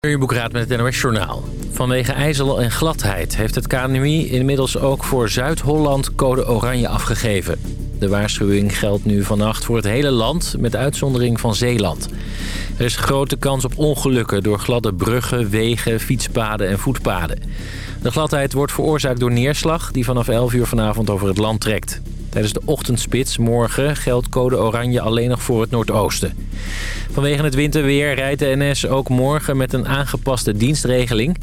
Boekraad met het NOS Journaal. Vanwege ijzel en gladheid heeft het KNMI inmiddels ook voor Zuid-Holland code oranje afgegeven. De waarschuwing geldt nu vannacht voor het hele land, met uitzondering van Zeeland. Er is grote kans op ongelukken door gladde bruggen, wegen, fietspaden en voetpaden. De gladheid wordt veroorzaakt door neerslag die vanaf 11 uur vanavond over het land trekt. Tijdens de ochtendspits morgen geldt code oranje alleen nog voor het noordoosten. Vanwege het winterweer rijdt de NS ook morgen met een aangepaste dienstregeling.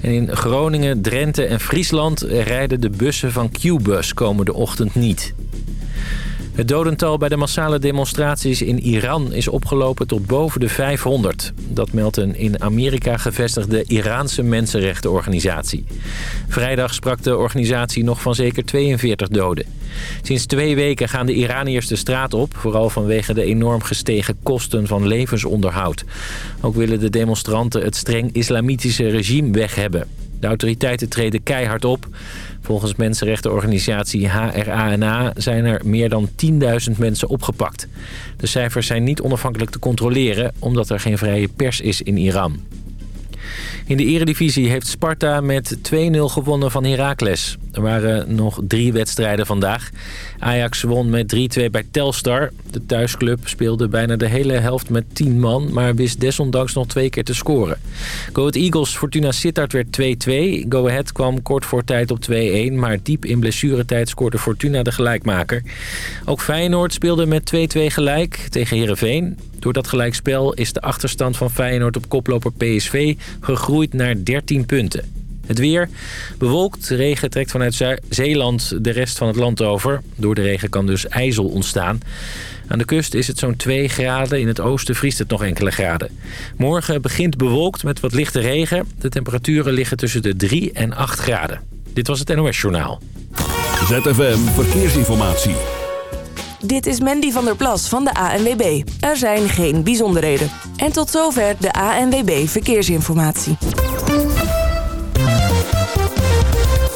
En in Groningen, Drenthe en Friesland rijden de bussen van Q-bus komende ochtend niet. Het dodental bij de massale demonstraties in Iran is opgelopen tot boven de 500. Dat meldt een in Amerika gevestigde Iraanse mensenrechtenorganisatie. Vrijdag sprak de organisatie nog van zeker 42 doden. Sinds twee weken gaan de Iraniërs de straat op... vooral vanwege de enorm gestegen kosten van levensonderhoud. Ook willen de demonstranten het streng islamitische regime weg hebben. De autoriteiten treden keihard op. Volgens mensenrechtenorganisatie HRANA zijn er meer dan 10.000 mensen opgepakt. De cijfers zijn niet onafhankelijk te controleren... omdat er geen vrije pers is in Iran. In de eredivisie heeft Sparta met 2-0 gewonnen van Heracles. Er waren nog drie wedstrijden vandaag. Ajax won met 3-2 bij Telstar. De thuisclub speelde bijna de hele helft met 10 man... maar wist desondanks nog twee keer te scoren. Go Ahead Eagles Fortuna Sittard werd 2-2. Go Ahead kwam kort voor tijd op 2-1... maar diep in blessuretijd scoorde Fortuna de gelijkmaker. Ook Feyenoord speelde met 2-2 gelijk tegen Heerenveen. Door dat gelijkspel is de achterstand van Feyenoord op koploper PSV gegroeid naar 13 punten. Het weer. Bewolkt. Regen trekt vanuit Zeeland de rest van het land over. Door de regen kan dus ijzel ontstaan. Aan de kust is het zo'n 2 graden. In het oosten vriest het nog enkele graden. Morgen begint bewolkt met wat lichte regen. De temperaturen liggen tussen de 3 en 8 graden. Dit was het NOS Journaal. ZFM Verkeersinformatie. Dit is Mandy van der Plas van de ANWB. Er zijn geen bijzonderheden. En tot zover de ANWB Verkeersinformatie.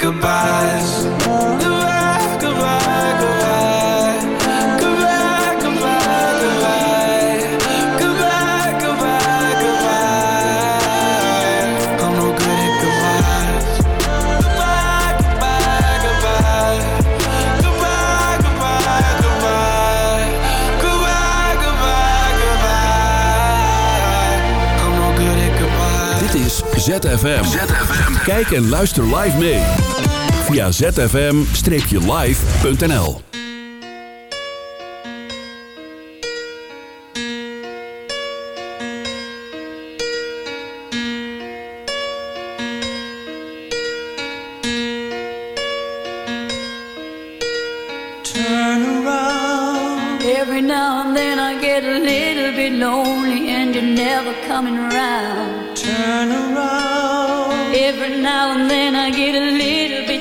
Goodbyes. Goodbye, goodbye, goodbye. Goodbye, goodbye, goodbye. Goodbye, goodbye, goodbye. I'm no good at goodbyes. Goodbye, goodbye, goodbye. Goodbye, goodbye, goodbye. Goodbye, goodbye, goodbye. I'm no good at goodbye. Dit is ZFM. Kijk en luister live mee. Via zfm-live.nl Turn around. Every now and then I get a little bit lonely and you're never coming around. Turn around. Every now and then I get a little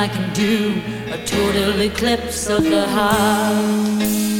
I can do, a total eclipse of the heart.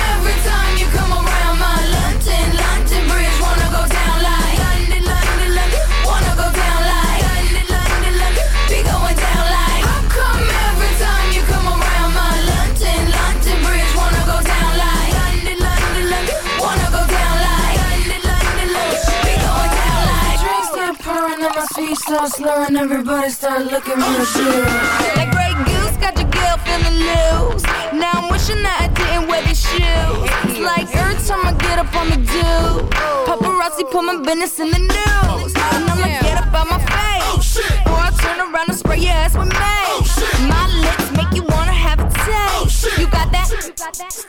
Slow and everybody start looking real good. That Grey Goose got your girl feeling loose. Now I'm wishing that I didn't wear these shoes. It's like every time I get up on the do, paparazzi put my business in the news, and I'ma get up on my face, or I turn around and spray your ass with mace. My lips make you wanna have a taste. You got that?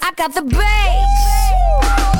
I got the bass.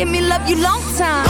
give me love you long time.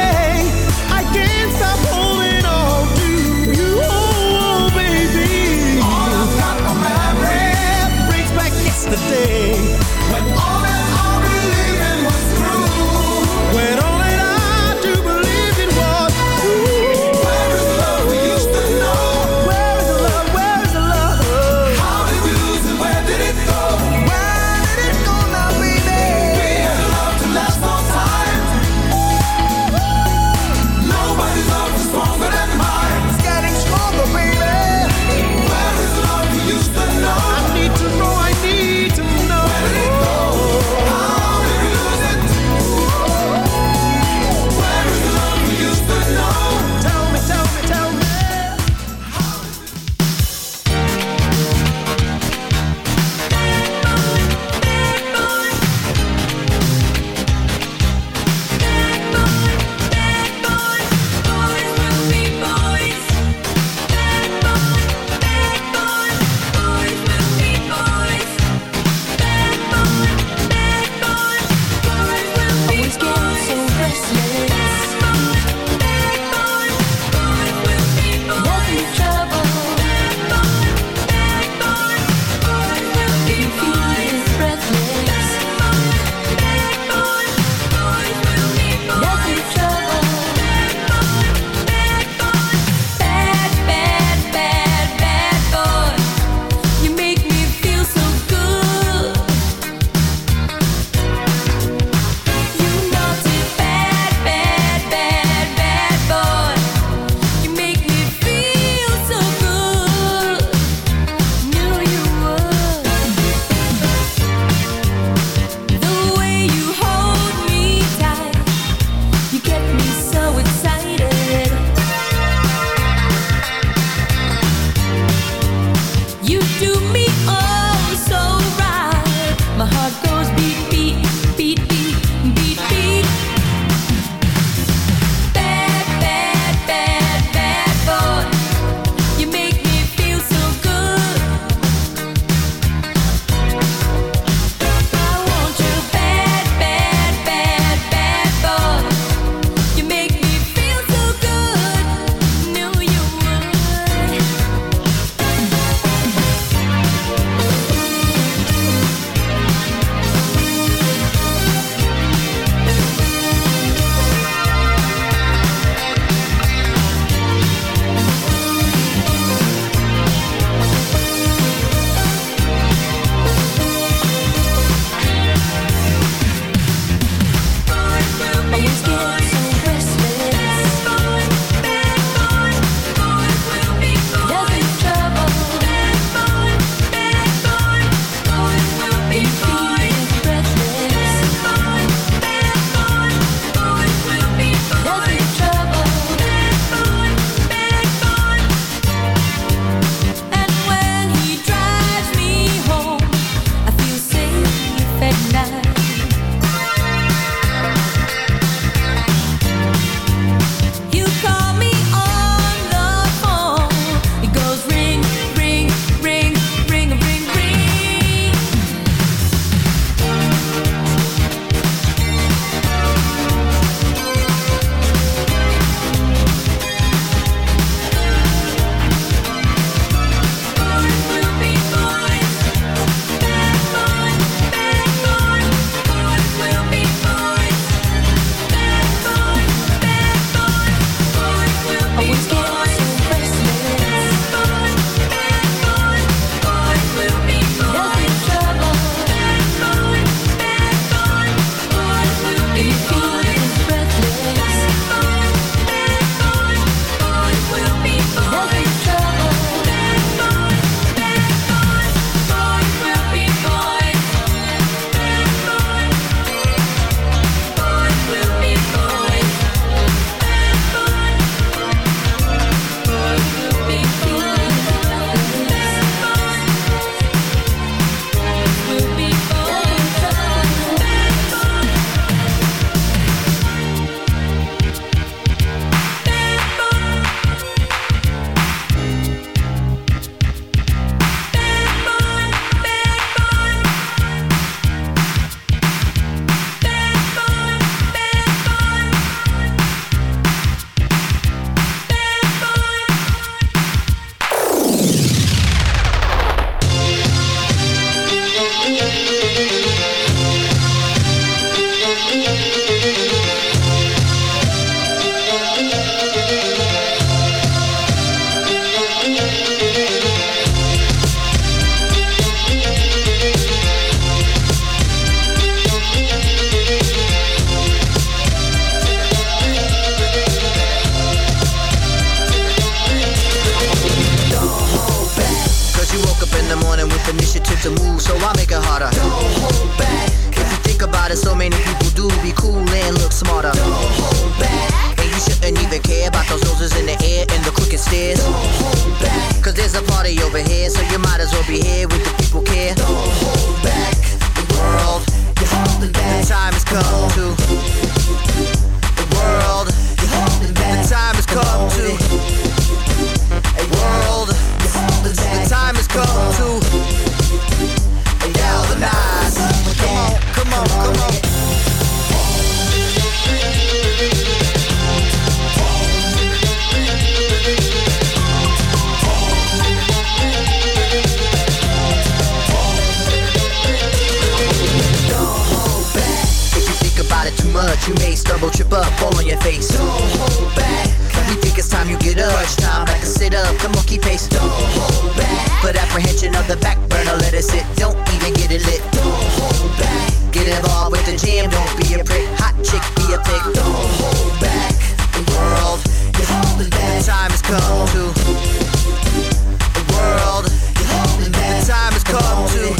And look smarter. Don't hold back. And you shouldn't even care about those noses in the air and the crooked stairs. Don't hold back. Cause there's a party over here, so you might as well be here with the people care. Don't hold back. The world, you're holding back. The time has come to. The world, you're holding back. The time has come to. A world, you're holding back. The time has come to. Galvanize. Come on, come on, come on. If you think about it too much, you may stumble, trip up, fall on your face. Don't hold back. Think it's time you get up. Crunch time, back and sit up. Come on, keep pace. Don't hold back. Put apprehension on the back burner, let it sit. Don't even get it lit. Don't hold back. Get involved with the jam, don't be a prick. Hot chick, be a pig. Don't hold back. The world, you're holding back. The time has come to. The world, you're holding back. The time has come to.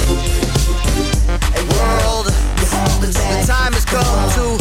A world, you're holding back. The time has come to.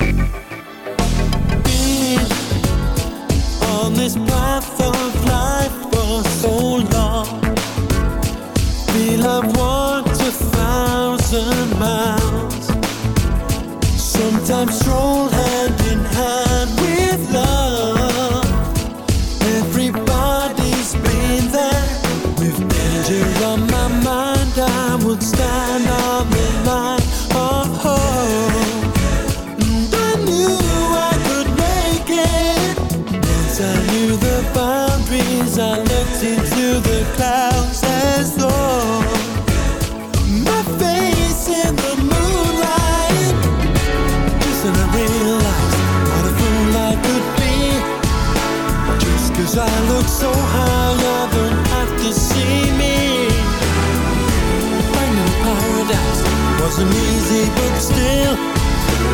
Wasn't easy, but still,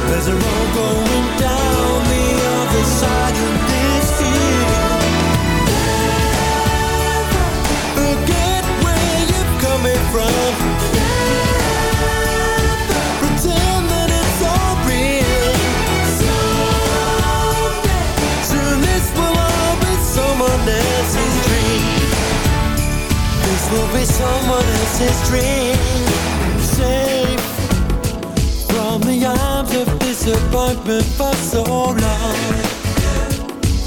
there's a road going down the other side of this hill. Forget where you're coming from. Pretend that it's all real. Soon this will all be someone else's dream. This will be someone else's dream. Disappointment for so long.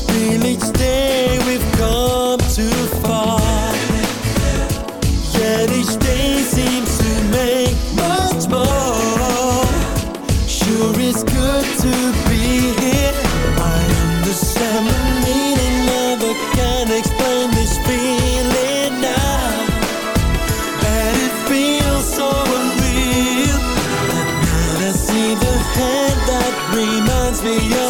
Feel each day we've come too far. Reminds me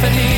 symphony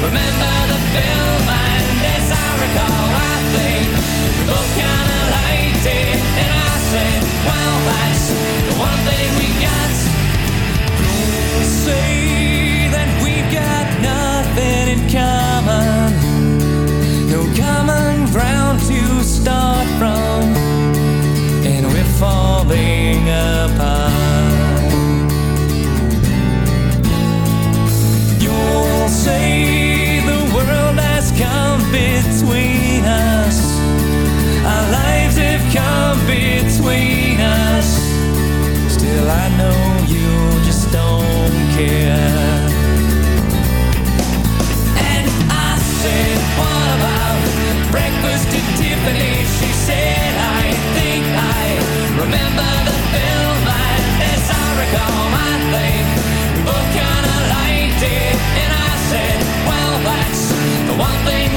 Remember the film and as I recall I think we both kinda it. And I said, well that's the one thing we got. Say that we've got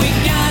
we got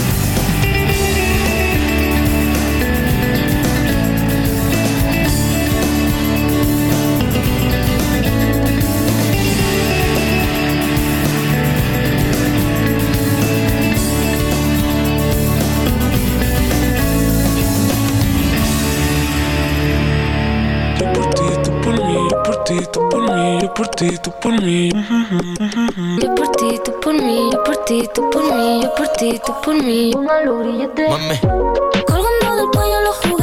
por ti, tú por mí. Yo por ti, tú por mí. Yo por ti, tú por mí. Yo por ti, tú por mí. voor mij. Colgando del cuello los mij.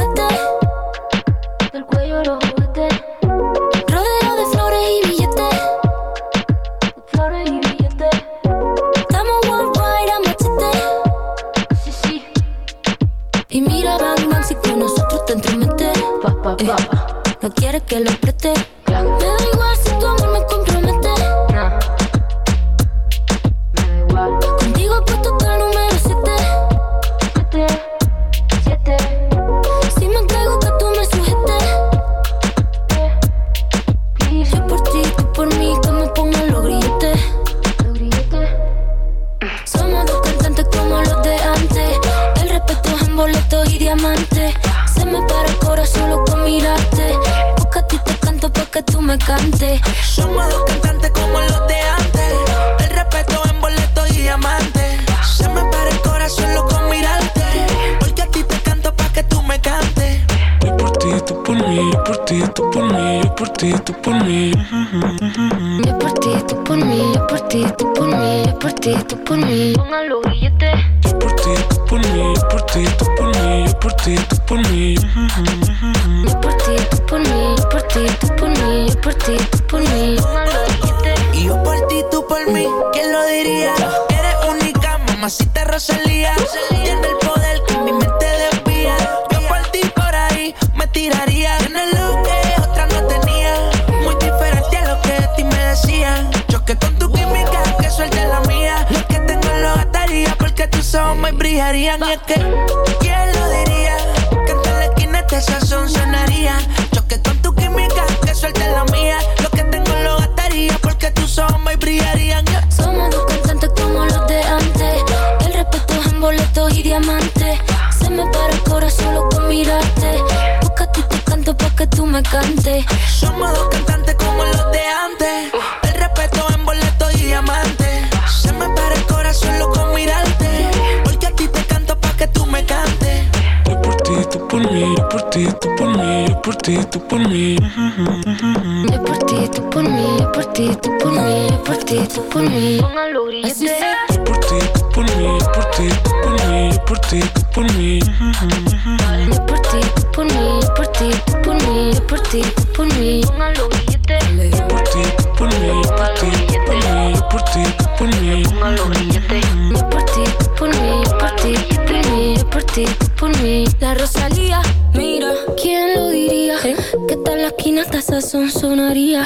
Choque con tu química, que suelte la mía. Lo que tengo lo gastaría porque tus ojos me brillarían. Y es que, ¿quién lo diría? Que en la esquina este sazón sonaría. Choque con tu química, que suelte la mía. Lo que tengo lo gastaría porque tus ojos me brillarían. Somos dos cantantes como los de antes. El respeto es en boletos y diamantes. Se me para el corazón solo con mirarte. Porque a ti te canto pa' que tú me cantes. Somos dos cantantes como los de antes. Ti, tú por mí, yo por ti, tú por mí. Yo por ti, tú por mí, yo por ti, tú por mí, yo por ti, tú por mí. Póngalo Yo por ti, tú por mí, yo por ti, tú por mí, yo por ti, tú por mí. Yo por ti, tú por mí, yo por ti, tú por mí, yo por ti, tú por mí. Yo por ti, tú por mí, yo por ti, tú por mí, yo por ti, tú por mí. Yo por ti, tú por mí, yo por ti, tú por mí, yo por ti, tú por mí. La Rosalía, ¿quién lo diría? Que tal la esquina hasta sazón sonaría.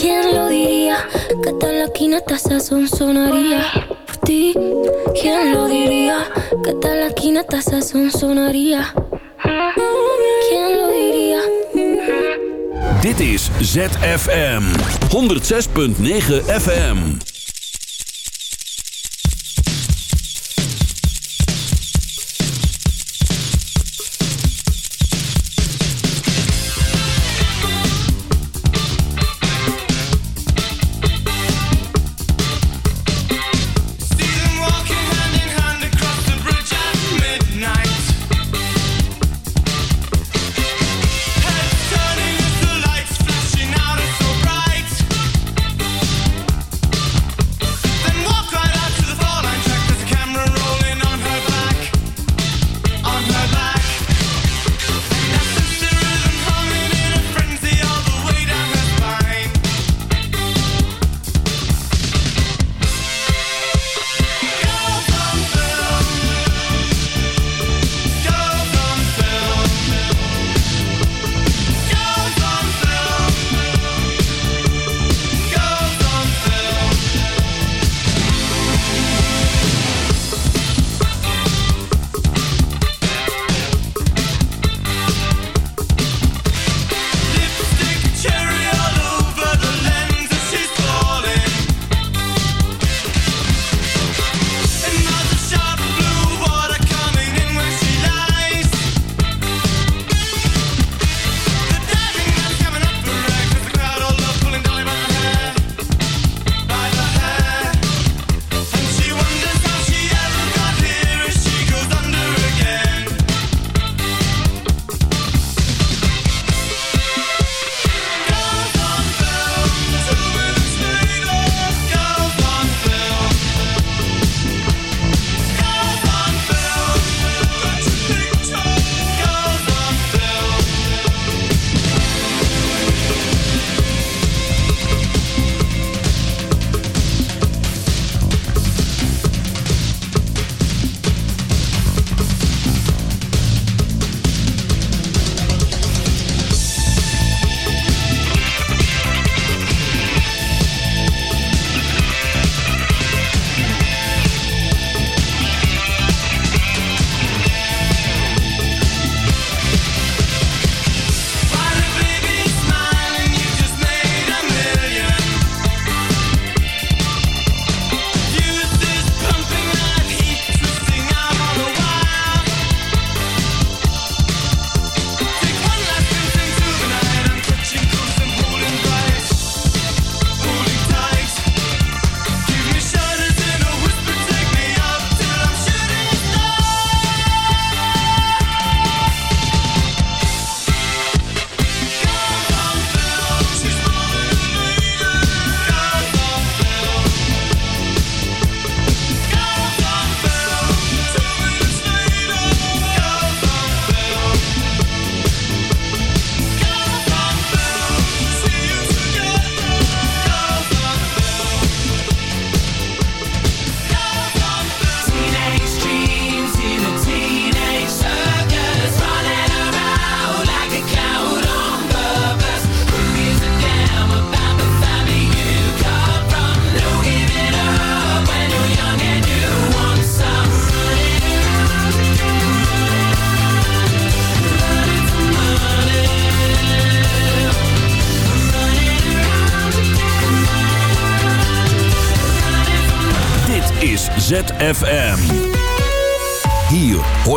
¿Quién lo diría? Que tal la esquina hasta sazón sonaría. Por ti, ¿quién lo diría? Que tal la esquina hasta sazón sonaría. ¿Quién lo diría? Dit is ZFM 106.9 FM.